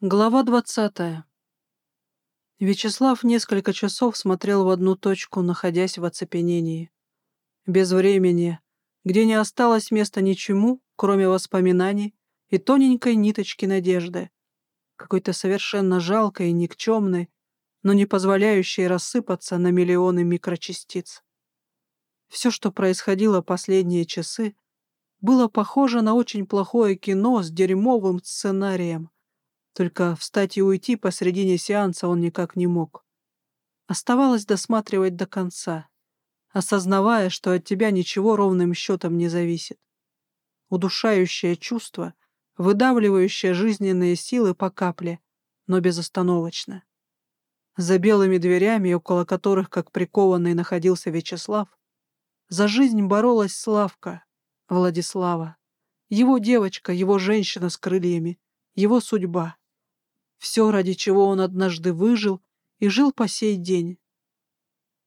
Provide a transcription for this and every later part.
Глава двадцатая. Вячеслав несколько часов смотрел в одну точку, находясь в оцепенении. Без времени, где не осталось места ничему, кроме воспоминаний и тоненькой ниточки надежды, какой-то совершенно жалкой и никчемной, но не позволяющей рассыпаться на миллионы микрочастиц. Все, что происходило последние часы, было похоже на очень плохое кино с дерьмовым сценарием — только встать и уйти посредине сеанса он никак не мог. Оставалось досматривать до конца, осознавая, что от тебя ничего ровным счетом не зависит. Удушающее чувство, выдавливающее жизненные силы по капле, но безостановочно. За белыми дверями, около которых, как прикованный, находился Вячеслав, за жизнь боролась Славка, Владислава, его девочка, его женщина с крыльями, его судьба. Все, ради чего он однажды выжил и жил по сей день.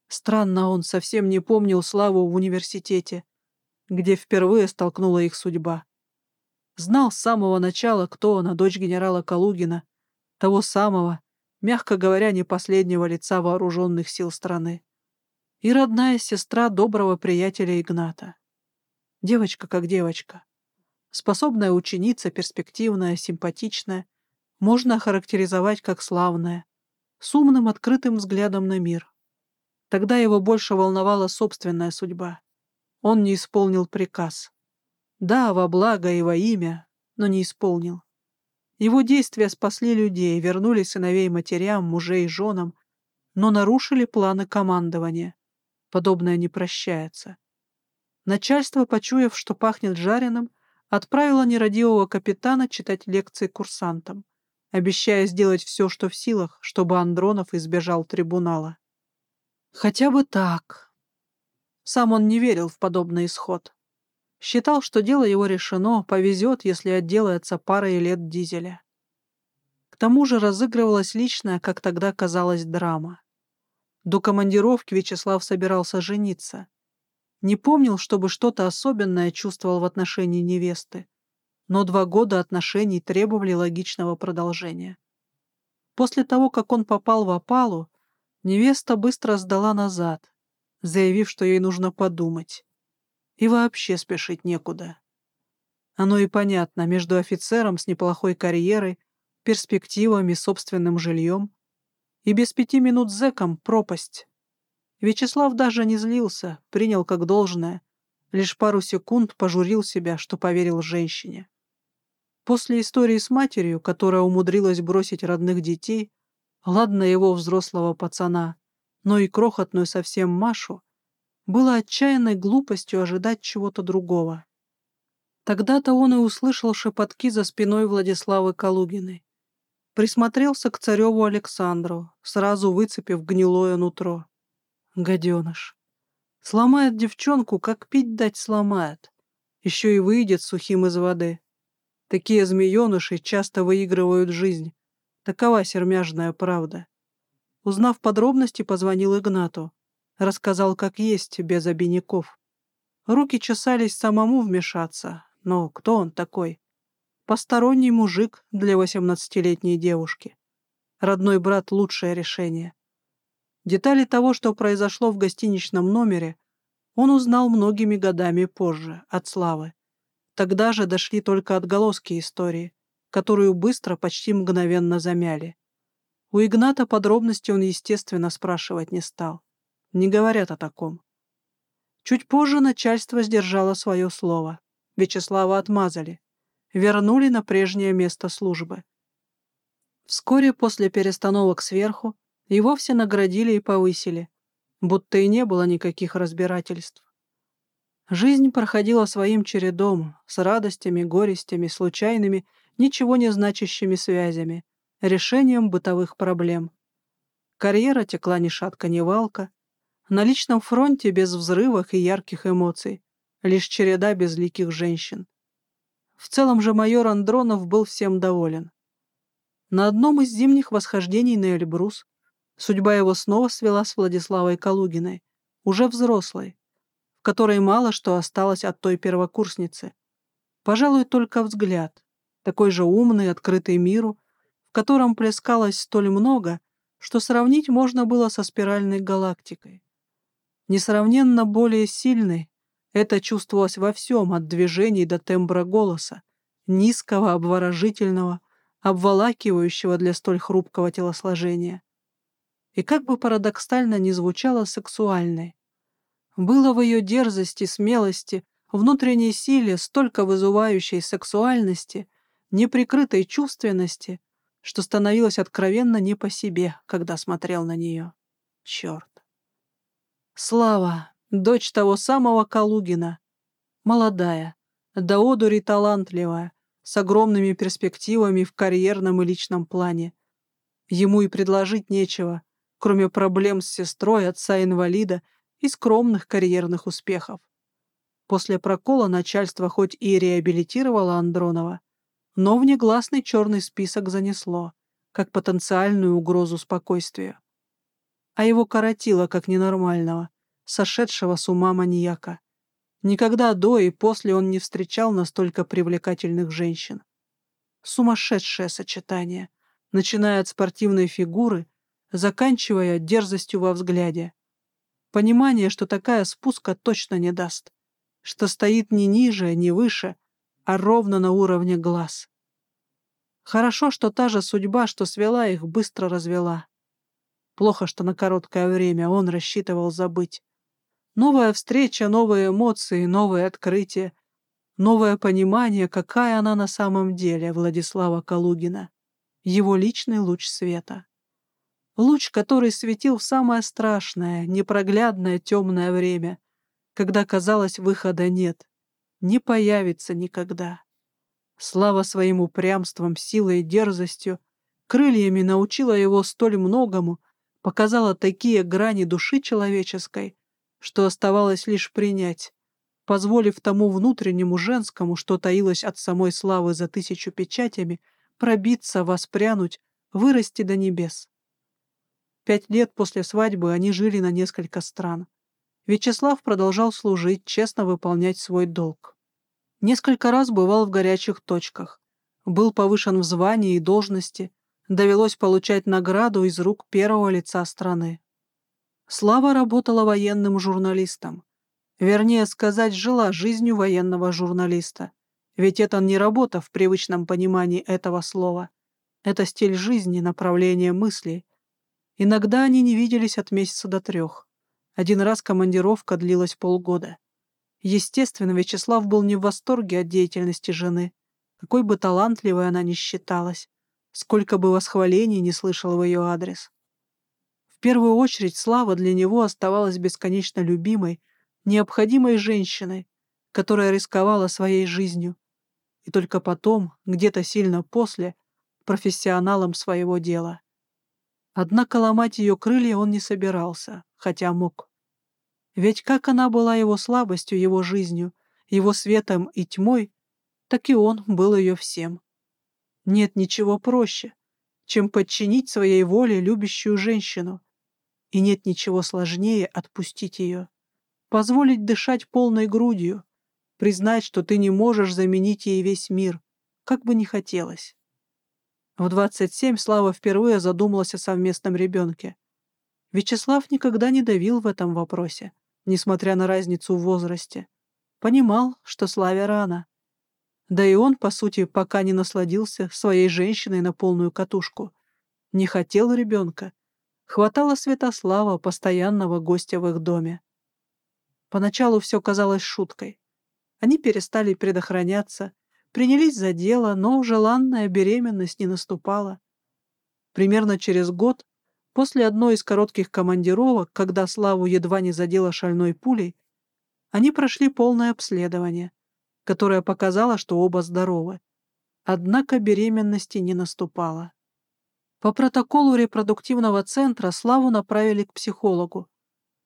Странно, он совсем не помнил Славу в университете, где впервые столкнула их судьба. Знал с самого начала, кто она, дочь генерала Калугина, того самого, мягко говоря, не последнего лица вооруженных сил страны. И родная сестра доброго приятеля Игната. Девочка как девочка. Способная ученица, перспективная, симпатичная, можно охарактеризовать как славное, с умным открытым взглядом на мир. Тогда его больше волновала собственная судьба. Он не исполнил приказ. Да, во благо и во имя, но не исполнил. Его действия спасли людей, вернули сыновей матерям, мужей и женам, но нарушили планы командования. Подобное не прощается. Начальство, почуяв, что пахнет жареным, отправило нерадивого капитана читать лекции курсантам обещая сделать все, что в силах, чтобы Андронов избежал трибунала. Хотя бы так. Сам он не верил в подобный исход. Считал, что дело его решено, повезет, если отделается парой лет дизеля. К тому же разыгрывалась личная, как тогда казалось, драма. До командировки Вячеслав собирался жениться. Не помнил, чтобы что-то особенное чувствовал в отношении невесты но два года отношений требовали логичного продолжения. После того, как он попал в опалу, невеста быстро сдала назад, заявив, что ей нужно подумать. И вообще спешить некуда. Оно и понятно, между офицером с неплохой карьерой, перспективами, собственным жильем и без пяти минут зэком пропасть. Вячеслав даже не злился, принял как должное, лишь пару секунд пожурил себя, что поверил женщине. После истории с матерью, которая умудрилась бросить родных детей, ладно его взрослого пацана, но и крохотную совсем Машу, было отчаянной глупостью ожидать чего-то другого. Тогда-то он и услышал шепотки за спиной Владиславы Калугиной. Присмотрелся к цареву Александру, сразу выцепив гнилое нутро. Гаденыш. Сломает девчонку, как пить дать сломает. Еще и выйдет сухим из воды. Такие змееныши часто выигрывают жизнь. Такова сермяжная правда. Узнав подробности, позвонил Игнату. Рассказал, как есть, без обиняков. Руки чесались самому вмешаться, но кто он такой? Посторонний мужик для восемнадцатилетней девушки. Родной брат — лучшее решение. Детали того, что произошло в гостиничном номере, он узнал многими годами позже, от Славы. Тогда же дошли только отголоски истории, которую быстро, почти мгновенно замяли. У Игната подробности он, естественно, спрашивать не стал. Не говорят о таком. Чуть позже начальство сдержало свое слово. Вячеслава отмазали. Вернули на прежнее место службы. Вскоре после перестановок сверху и вовсе наградили и повысили, будто и не было никаких разбирательств. Жизнь проходила своим чередом, с радостями, горестями, случайными, ничего не значащими связями, решением бытовых проблем. Карьера текла ни шатка, ни валка. На личном фронте без взрывов и ярких эмоций, лишь череда безликих женщин. В целом же майор Андронов был всем доволен. На одном из зимних восхождений на Эльбрус судьба его снова свела с Владиславой Калугиной, уже взрослой, в которой мало что осталось от той первокурсницы. Пожалуй, только взгляд, такой же умный, открытый миру, в котором плескалось столь много, что сравнить можно было со спиральной галактикой. Несравненно более сильной это чувствовалось во всем, от движений до тембра голоса, низкого, обворожительного, обволакивающего для столь хрупкого телосложения. И как бы парадоксально ни звучало сексуальной, было в ее дерзости, смелости, внутренней силе столько вызывающей сексуальности, неприкрытой чувственности, что становилось откровенно не по себе, когда смотрел на нее. Черт. Слава, дочь того самого Калугина, молодая, до одури талантливая, с огромными перспективами в карьерном и личном плане. Ему и предложить нечего, кроме проблем с сестрой, отца-инвалида и скромных карьерных успехов. После прокола начальство хоть и реабилитировало Андронова, но в негласный черный список занесло, как потенциальную угрозу спокойствию. А его коротило, как ненормального, сошедшего с ума маньяка. Никогда до и после он не встречал настолько привлекательных женщин. Сумасшедшее сочетание, начиная от спортивной фигуры, заканчивая дерзостью во взгляде. Понимание, что такая спуска точно не даст, что стоит не ниже, не выше, а ровно на уровне глаз. Хорошо, что та же судьба, что свела их, быстро развела. Плохо, что на короткое время он рассчитывал забыть. Новая встреча, новые эмоции, новые открытия, новое понимание, какая она на самом деле, Владислава Калугина. Его личный луч света. Луч, который светил в самое страшное, непроглядное темное время, когда, казалось, выхода нет не появится никогда. Слава своим упрямством, силой и дерзостью, крыльями научила его столь многому, показала такие грани души человеческой, что оставалось лишь принять, позволив тому внутреннему женскому, что таилось от самой славы за тысячу печатями, пробиться, воспрянуть, вырасти до небес. Пять лет после свадьбы они жили на несколько стран. Вячеслав продолжал служить, честно выполнять свой долг. Несколько раз бывал в горячих точках. Был повышен в звании и должности, довелось получать награду из рук первого лица страны. Слава работала военным журналистом. Вернее сказать, жила жизнью военного журналиста. Ведь это не работа в привычном понимании этого слова. Это стиль жизни, направление мыслей. Иногда они не виделись от месяца до трех. Один раз командировка длилась полгода. Естественно, Вячеслав был не в восторге от деятельности жены. Какой бы талантливой она ни считалась, сколько бы восхвалений не слышал в ее адрес. В первую очередь Слава для него оставалась бесконечно любимой, необходимой женщиной, которая рисковала своей жизнью, и только потом, где-то сильно после, профессионалом своего дела. Однако ломать ее крылья он не собирался, хотя мог. Ведь как она была его слабостью, его жизнью, его светом и тьмой, так и он был ее всем. Нет ничего проще, чем подчинить своей воле любящую женщину, и нет ничего сложнее отпустить ее, позволить дышать полной грудью, признать, что ты не можешь заменить ей весь мир, как бы ни хотелось. В 27 Слава впервые задумалась о совместном ребенке. Вячеслав никогда не давил в этом вопросе несмотря на разницу в возрасте. Понимал, что Славе рано. Да и он, по сути, пока не насладился своей женщиной на полную катушку. Не хотел ребенка. Хватало Святослава, постоянного гостя в их доме. Поначалу все казалось шуткой. Они перестали предохраняться, принялись за дело, но желанная беременность не наступала. Примерно через год После одной из коротких командировок, когда Славу едва не задела шальной пулей, они прошли полное обследование, которое показало, что оба здоровы. Однако беременности не наступало. По протоколу репродуктивного центра Славу направили к психологу,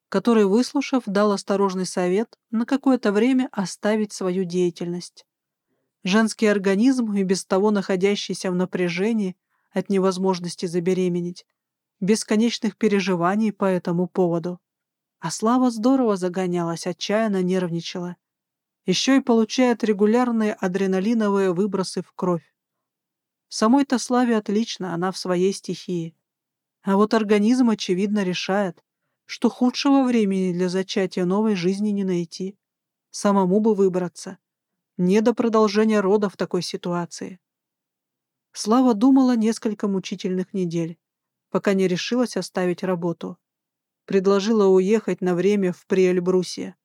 который, выслушав, дал осторожный совет на какое-то время оставить свою деятельность. Женский организм, и без того находящийся в напряжении от невозможности забеременеть, бесконечных переживаний по этому поводу. А Слава здорово загонялась, отчаянно нервничала. Еще и получает регулярные адреналиновые выбросы в кровь. Самой-то Славе отлично, она в своей стихии. А вот организм, очевидно, решает, что худшего времени для зачатия новой жизни не найти. Самому бы выбраться. Не до продолжения рода в такой ситуации. Слава думала несколько мучительных недель, пока не решилась оставить работу. Предложила уехать на время в Приэльбрусе.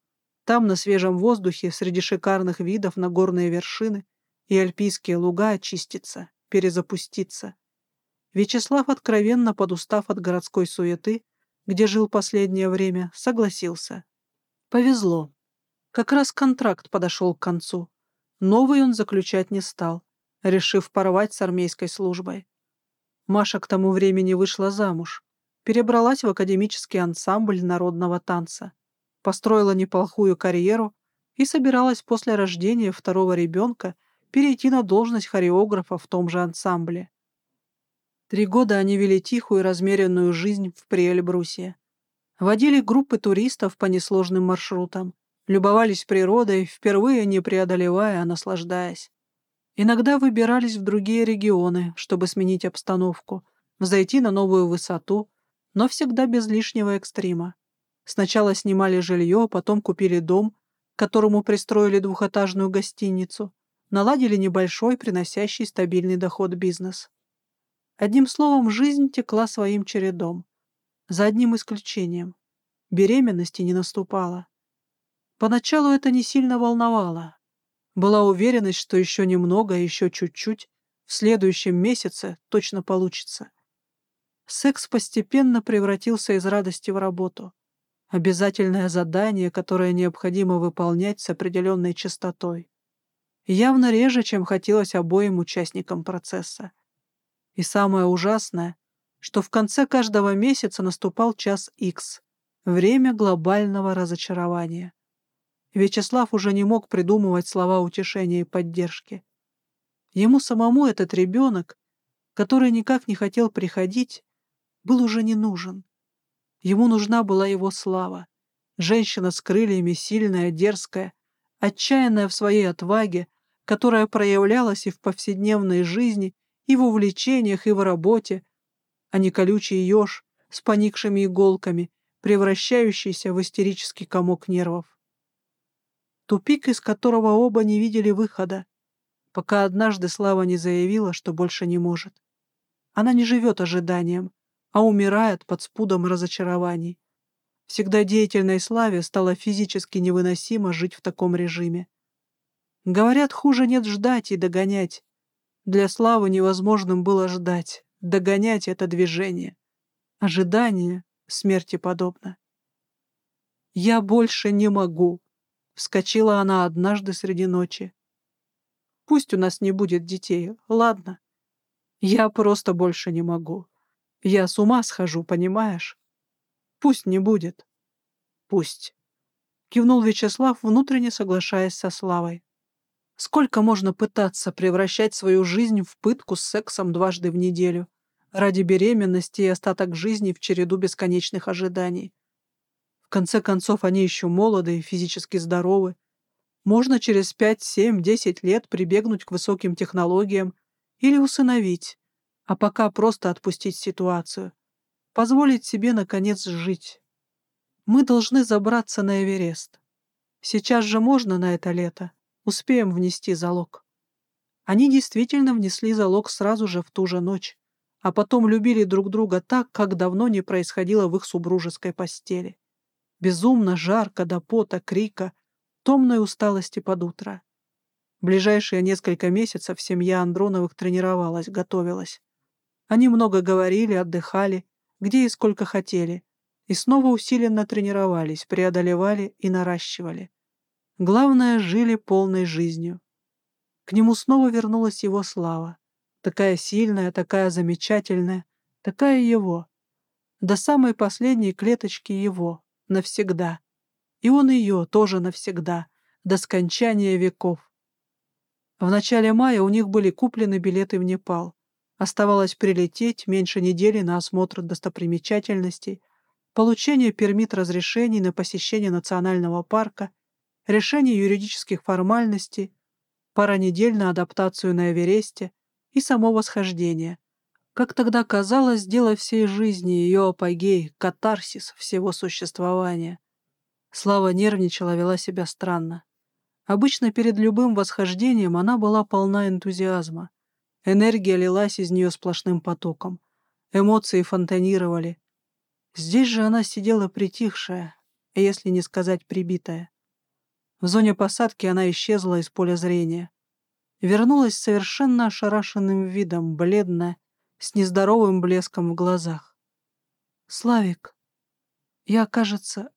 Там, на свежем воздухе, среди шикарных видов на горные вершины и альпийские луга очиститься, перезапуститься. Вячеслав, откровенно подустав от городской суеты, где жил последнее время, согласился. Повезло. Как раз контракт подошел к концу. Новый он заключать не стал, решив порвать с армейской службой. Маша к тому времени вышла замуж, перебралась в академический ансамбль народного танца, построила неплохую карьеру и собиралась после рождения второго ребенка перейти на должность хореографа в том же ансамбле. Три года они вели тихую и размеренную жизнь в Приэльбрусе. Водили группы туристов по несложным маршрутам, любовались природой, впервые не преодолевая, а наслаждаясь. Иногда выбирались в другие регионы, чтобы сменить обстановку, взойти на новую высоту, но всегда без лишнего экстрима. Сначала снимали жилье, потом купили дом, к которому пристроили двухэтажную гостиницу, наладили небольшой, приносящий стабильный доход бизнес. Одним словом, жизнь текла своим чередом. За одним исключением. Беременности не наступало. Поначалу это не сильно волновало. Была уверенность, что еще немного, еще чуть-чуть, в следующем месяце точно получится. Секс постепенно превратился из радости в работу. Обязательное задание, которое необходимо выполнять с определенной частотой. Явно реже, чем хотелось обоим участникам процесса. И самое ужасное, что в конце каждого месяца наступал час X, время глобального разочарования. Вячеслав уже не мог придумывать слова утешения и поддержки. Ему самому этот ребенок, который никак не хотел приходить, был уже не нужен. Ему нужна была его слава. Женщина с крыльями, сильная, дерзкая, отчаянная в своей отваге, которая проявлялась и в повседневной жизни, и в увлечениях, и в работе, а не колючий еж с поникшими иголками, превращающийся в истерический комок нервов. Тупик, из которого оба не видели выхода, пока однажды Слава не заявила, что больше не может. Она не живет ожиданием, а умирает под спудом разочарований. Всегда деятельной Славе стало физически невыносимо жить в таком режиме. Говорят, хуже нет ждать и догонять, для Славы невозможным было ждать, догонять это движение. Ожидание смерти подобно. «Я больше не могу», — вскочила она однажды среди ночи. «Пусть у нас не будет детей, ладно? Я просто больше не могу. Я с ума схожу, понимаешь? Пусть не будет. Пусть», — кивнул Вячеслав, внутренне соглашаясь со Славой. Сколько можно пытаться превращать свою жизнь в пытку с сексом дважды в неделю, ради беременности и остаток жизни в череду бесконечных ожиданий? Конце концов, они еще молоды и физически здоровы. Можно через 5, 7, 10 лет прибегнуть к высоким технологиям или усыновить, а пока просто отпустить ситуацию. Позволить себе, наконец, жить. Мы должны забраться на Эверест. Сейчас же можно на это лето. Успеем внести залог. Они действительно внесли залог сразу же в ту же ночь, а потом любили друг друга так, как давно не происходило в их супружеской постели. Безумно жарко до пота, крика, томной усталости под утро. Ближайшие несколько месяцев семья Андроновых тренировалась, готовилась. Они много говорили, отдыхали, где и сколько хотели, и снова усиленно тренировались, преодолевали и наращивали. Главное, жили полной жизнью. К нему снова вернулась его слава. Такая сильная, такая замечательная, такая его. До самой последней клеточки его, навсегда. И он ее тоже навсегда, до скончания веков. В начале мая у них были куплены билеты в Непал. Оставалось прилететь меньше недели на осмотр достопримечательностей, получение пермит разрешений на посещение национального парка решение юридических формальностей, пара недель на адаптацию на Эвересте, и само восхождение. Как тогда казалось, дело всей жизни, ее апогей, катарсис всего существования. Слава нервничала, вела себя странно. Обычно перед любым восхождением она была полна энтузиазма. Энергия лилась из нее сплошным потоком. Эмоции фонтанировали. Здесь же она сидела притихшая, если не сказать прибитая. В зоне посадки она исчезла из поля зрения. Вернулась совершенно ошарашенным видом, бледная, с нездоровым блеском в глазах. «Славик, я, кажется,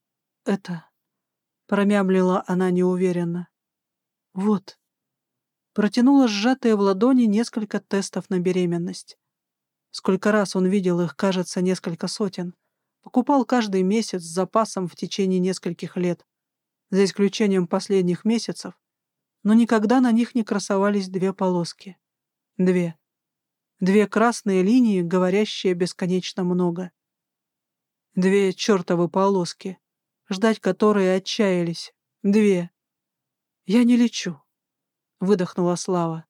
это...» — промямлила она неуверенно. «Вот». Протянула сжатые в ладони несколько тестов на беременность. Сколько раз он видел их, кажется, несколько сотен. Покупал каждый месяц с запасом в течение нескольких лет, за исключением последних месяцев, но никогда на них не красовались две полоски. Две. Две красные линии, говорящие бесконечно много. Две чертовы полоски, ждать которые отчаялись. Две. «Я не лечу», — выдохнула Слава.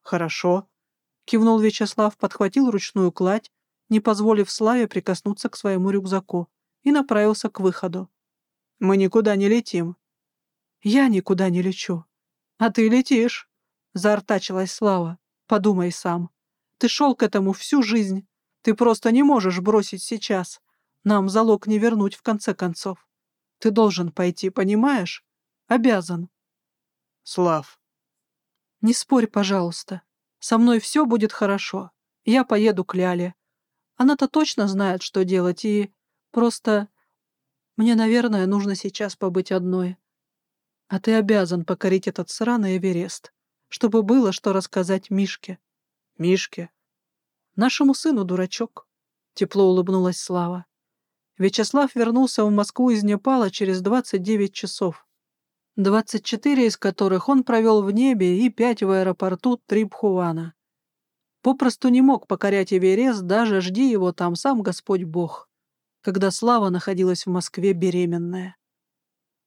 «Хорошо», — кивнул Вячеслав, подхватил ручную кладь, не позволив Славе прикоснуться к своему рюкзаку, и направился к выходу. «Мы никуда не летим». «Я никуда не лечу». «А ты летишь», — заортачилась Слава. «Подумай сам. Ты шел к этому всю жизнь. Ты просто не можешь бросить сейчас. Нам залог не вернуть в конце концов. Ты должен пойти, понимаешь? Обязан. Слав. Не спорь, пожалуйста. Со мной все будет хорошо. Я поеду к Ляле. Она-то точно знает, что делать, и просто... Мне, наверное, нужно сейчас побыть одной. А ты обязан покорить этот сраный Эверест, чтобы было что рассказать Мишке. Мишке? Нашему сыну, дурачок. Тепло улыбнулась Слава. Вячеслав вернулся в Москву из Непала через 29 часов. 24 из которых он провел в небе и 5 в аэропорту Трипхувана. Попросту не мог покорять Эверест, даже жди его там сам Господь Бог, когда Слава находилась в Москве беременная.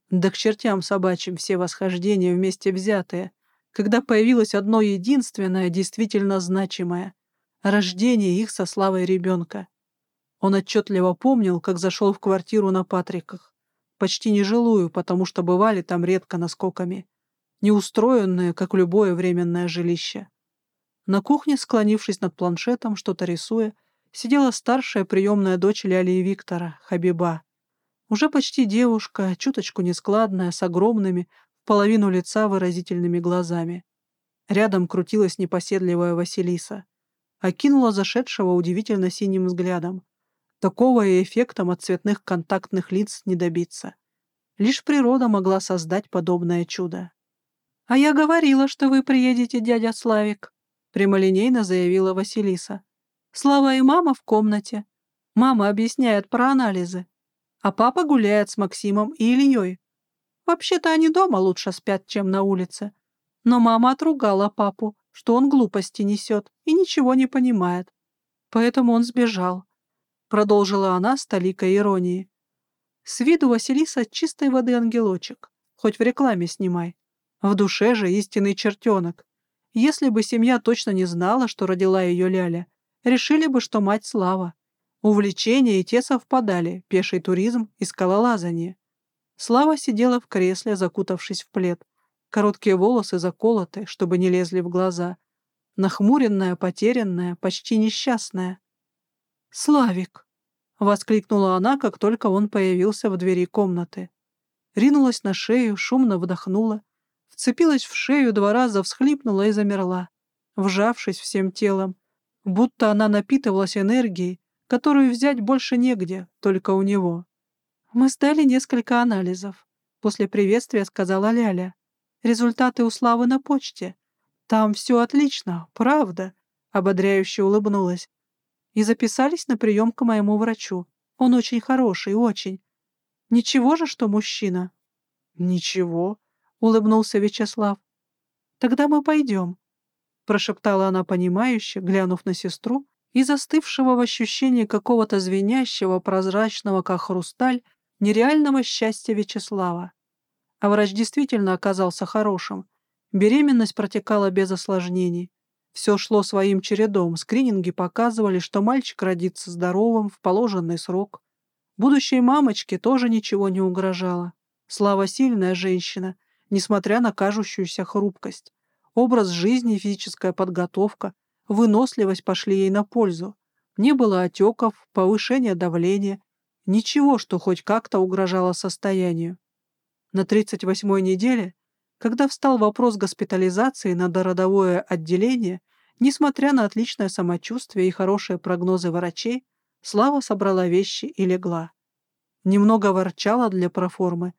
Да к чертям собачьим все восхождения вместе взятые, когда появилось одно единственное, действительно значимое — рождение их со Славой ребенка. Он отчетливо помнил, как зашел в квартиру на Патриках почти нежилую, потому что бывали там редко наскоками, неустроенные, как любое временное жилище. На кухне, склонившись над планшетом, что-то рисуя, сидела старшая приемная дочь Ляли Виктора, Хабиба. Уже почти девушка, чуточку нескладная, с огромными, половину лица выразительными глазами. Рядом крутилась непоседливая Василиса. Окинула зашедшего удивительно синим взглядом. Такого и эффектом от цветных контактных лиц не добиться. Лишь природа могла создать подобное чудо. «А я говорила, что вы приедете, дядя Славик», — прямолинейно заявила Василиса. «Слава и мама в комнате. Мама объясняет про анализы. А папа гуляет с Максимом и Ильей. Вообще-то они дома лучше спят, чем на улице. Но мама отругала папу, что он глупости несет и ничего не понимает. Поэтому он сбежал. — продолжила она с толикой иронии. «С виду Василиса чистой воды ангелочек, хоть в рекламе снимай. В душе же истинный чертенок. Если бы семья точно не знала, что родила ее Ляля, решили бы, что мать Слава. Увлечения и те совпадали, пеший туризм и скалолазание. Слава сидела в кресле, закутавшись в плед. Короткие волосы заколоты, чтобы не лезли в глаза. Нахмуренная, потерянная, почти несчастная. «Славик!» — воскликнула она, как только он появился в двери комнаты. Ринулась на шею, шумно вдохнула, вцепилась в шею два раза, всхлипнула и замерла, вжавшись всем телом, будто она напитывалась энергией, которую взять больше негде, только у него. «Мы сдали несколько анализов», — после приветствия сказала Ляля. «Результаты у Славы на почте. Там все отлично, правда», — ободряюще улыбнулась и записались на прием к моему врачу. Он очень хороший, очень. Ничего же, что мужчина?» «Ничего», — улыбнулся Вячеслав. «Тогда мы пойдем», — прошептала она понимающе, глянув на сестру и застывшего в ощущении какого-то звенящего, прозрачного, как хрусталь, нереального счастья Вячеслава. А врач действительно оказался хорошим. Беременность протекала без осложнений. Все шло своим чередом. Скрининги показывали, что мальчик родится здоровым в положенный срок. Будущей мамочке тоже ничего не угрожало. Слава сильная женщина, несмотря на кажущуюся хрупкость. Образ жизни, физическая подготовка, выносливость пошли ей на пользу. Не было отеков, повышения давления, ничего, что хоть как-то угрожало состоянию. На 38-й неделе когда встал вопрос госпитализации на дородовое отделение, несмотря на отличное самочувствие и хорошие прогнозы врачей, Слава собрала вещи и легла. Немного ворчала для проформы.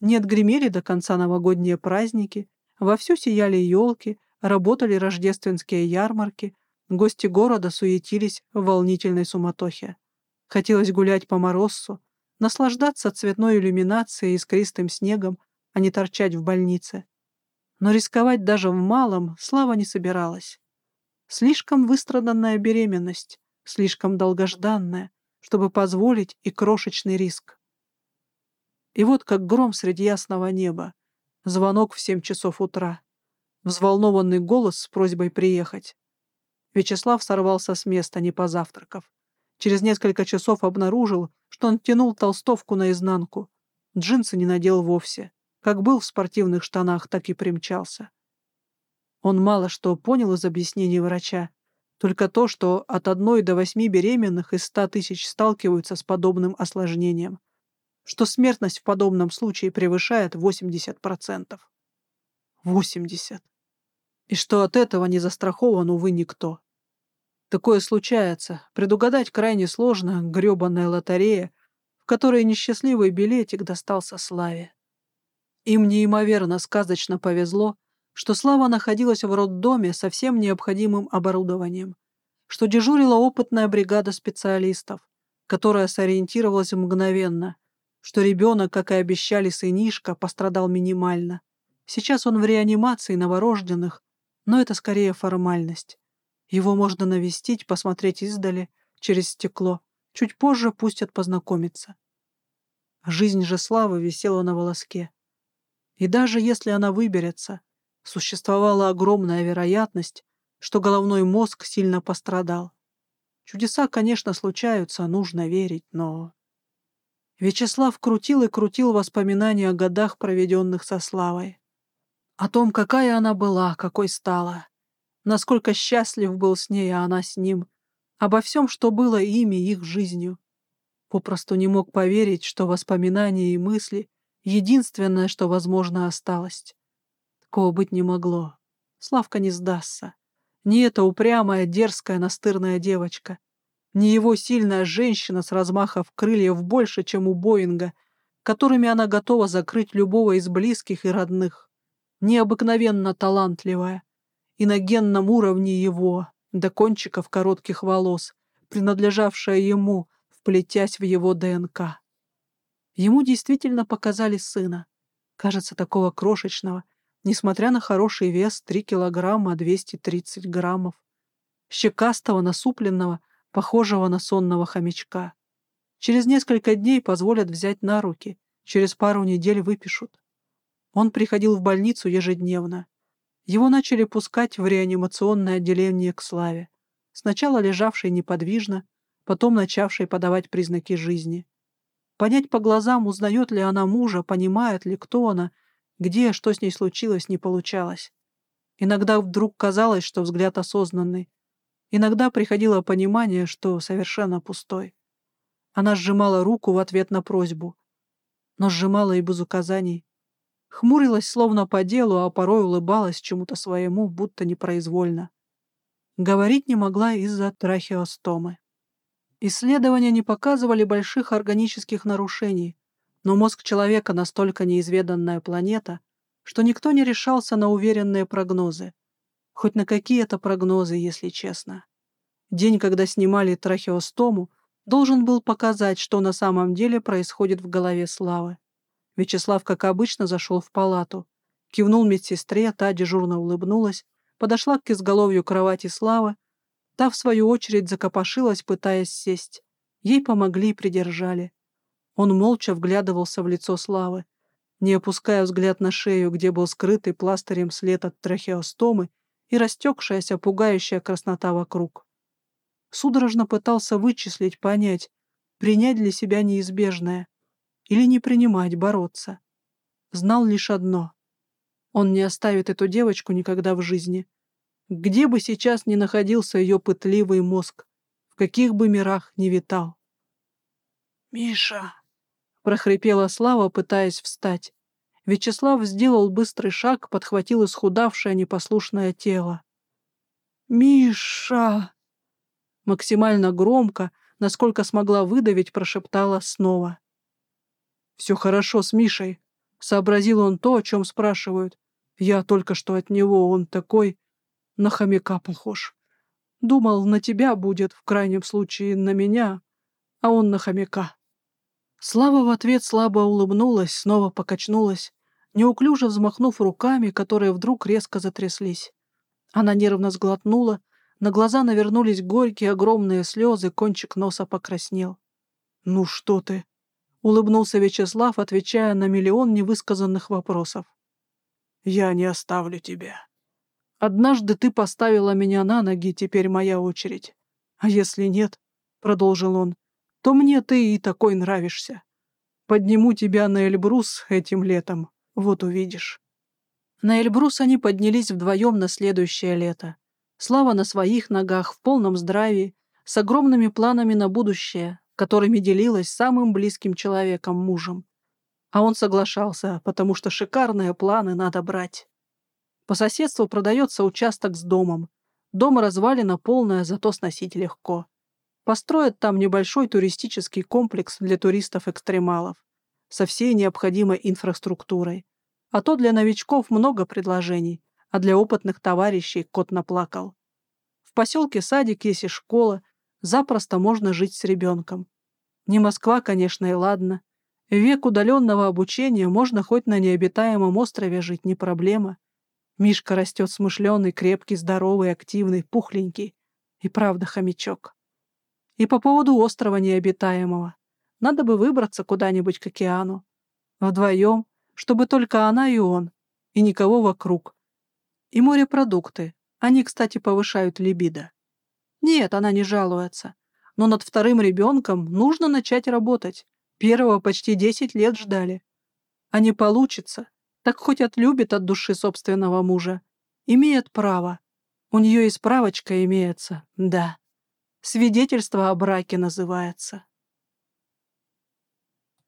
Не отгремели до конца новогодние праздники, вовсю сияли елки, работали рождественские ярмарки, гости города суетились в волнительной суматохе. Хотелось гулять по Мороссу, наслаждаться цветной иллюминацией и искристым снегом, а не торчать в больнице. Но рисковать даже в малом Слава не собиралась. Слишком выстраданная беременность, слишком долгожданная, чтобы позволить и крошечный риск. И вот как гром среди ясного неба, звонок в семь часов утра, взволнованный голос с просьбой приехать. Вячеслав сорвался с места, не позавтракав. Через несколько часов обнаружил, что он тянул толстовку наизнанку. Джинсы не надел вовсе. Как был в спортивных штанах, так и примчался. Он мало что понял из объяснений врача, только то, что от одной до восьми беременных из ста тысяч сталкиваются с подобным осложнением, что смертность в подобном случае превышает 80%. 80. И что от этого не застрахован, увы, никто. Такое случается, предугадать крайне сложно, гребанная лотерея, в которой несчастливый билетик достался славе. Им неимоверно сказочно повезло, что Слава находилась в роддоме со всем необходимым оборудованием, что дежурила опытная бригада специалистов, которая сориентировалась мгновенно, что ребенок, как и обещали сынишка, пострадал минимально. Сейчас он в реанимации новорожденных, но это скорее формальность. Его можно навестить, посмотреть издали, через стекло. Чуть позже пустят познакомиться. Жизнь же Славы висела на волоске. И даже если она выберется, существовала огромная вероятность, что головной мозг сильно пострадал. Чудеса, конечно, случаются, нужно верить, но... Вячеслав крутил и крутил воспоминания о годах, проведенных со Славой. О том, какая она была, какой стала. Насколько счастлив был с ней, а она с ним. Обо всем, что было ими, их жизнью. Попросту не мог поверить, что воспоминания и мысли Единственное, что, возможно, осталось. Такого быть не могло. Славка не сдастся. Не эта упрямая, дерзкая, настырная девочка. Не его сильная женщина с размахов крыльев больше, чем у Боинга, которыми она готова закрыть любого из близких и родных. Необыкновенно талантливая. И на генном уровне его, до кончиков коротких волос, принадлежавшая ему, вплетясь в его ДНК. Ему действительно показали сына. Кажется, такого крошечного, несмотря на хороший вес 3 килограмма 230 граммов. Щекастого, насупленного, похожего на сонного хомячка. Через несколько дней позволят взять на руки, через пару недель выпишут. Он приходил в больницу ежедневно. Его начали пускать в реанимационное отделение к Славе, сначала лежавшей неподвижно, потом начавшей подавать признаки жизни. Понять по глазам, узнает ли она мужа, понимает ли, кто она, где, что с ней случилось, не получалось. Иногда вдруг казалось, что взгляд осознанный. Иногда приходило понимание, что совершенно пустой. Она сжимала руку в ответ на просьбу, но сжимала и без указаний. Хмурилась словно по делу, а порой улыбалась чему-то своему, будто непроизвольно. Говорить не могла из-за трахеостомы. Исследования не показывали больших органических нарушений, но мозг человека настолько неизведанная планета, что никто не решался на уверенные прогнозы. Хоть на какие-то прогнозы, если честно. День, когда снимали трахеостому, должен был показать, что на самом деле происходит в голове Славы. Вячеслав, как обычно, зашел в палату. Кивнул медсестре, та дежурно улыбнулась, подошла к изголовью кровати Славы, Та, в свою очередь, закопошилась, пытаясь сесть. Ей помогли и придержали. Он молча вглядывался в лицо Славы, не опуская взгляд на шею, где был скрытый пластырем след от трахеостомы и растекшаяся пугающая краснота вокруг. Судорожно пытался вычислить, понять, принять для себя неизбежное или не принимать, бороться. Знал лишь одно. Он не оставит эту девочку никогда в жизни. Где бы сейчас ни находился ее пытливый мозг, в каких бы мирах ни витал. «Миша!» — прохрипела Слава, пытаясь встать. Вячеслав сделал быстрый шаг, подхватил исхудавшее непослушное тело. «Миша!» Максимально громко, насколько смогла выдавить, прошептала снова. «Все хорошо с Мишей», — сообразил он то, о чем спрашивают. «Я только что от него, он такой на хомяка похож. Думал, на тебя будет, в крайнем случае на меня, а он на хомяка». Слава в ответ слабо улыбнулась, снова покачнулась, неуклюже взмахнув руками, которые вдруг резко затряслись. Она нервно сглотнула, на глаза навернулись горькие огромные слезы, кончик носа покраснел. «Ну что ты?» — улыбнулся Вячеслав, отвечая на миллион невысказанных вопросов. «Я не оставлю тебя. Однажды ты поставила меня на ноги, теперь моя очередь. А если нет, — продолжил он, — то мне ты и такой нравишься. Подниму тебя на Эльбрус этим летом, вот увидишь». На Эльбрус они поднялись вдвоем на следующее лето. Слава на своих ногах, в полном здравии, с огромными планами на будущее, которыми делилась самым близким человеком, мужем. А он соглашался, потому что шикарные планы надо брать. По соседству продается участок с домом. Дом развалина полная, зато сносить легко. Построят там небольшой туристический комплекс для туристов-экстремалов со всей необходимой инфраструктурой. А то для новичков много предложений, а для опытных товарищей кот наплакал. В поселке садик есть и школа, запросто можно жить с ребенком. Не Москва, конечно, и ладно. В век удаленного обучения можно хоть на необитаемом острове жить, не проблема. Мишка растет смышленый, крепкий, здоровый, активный, пухленький. И правда хомячок. И по поводу острова необитаемого. Надо бы выбраться куда-нибудь к океану. Вдвоем, чтобы только она и он, и никого вокруг. И морепродукты. Они, кстати, повышают либидо. Нет, она не жалуется. Но над вторым ребенком нужно начать работать. Первого почти десять лет ждали. А не получится, так хоть отлюбит от души собственного мужа. Имеет право. У нее и справочка имеется, да. Свидетельство о браке называется.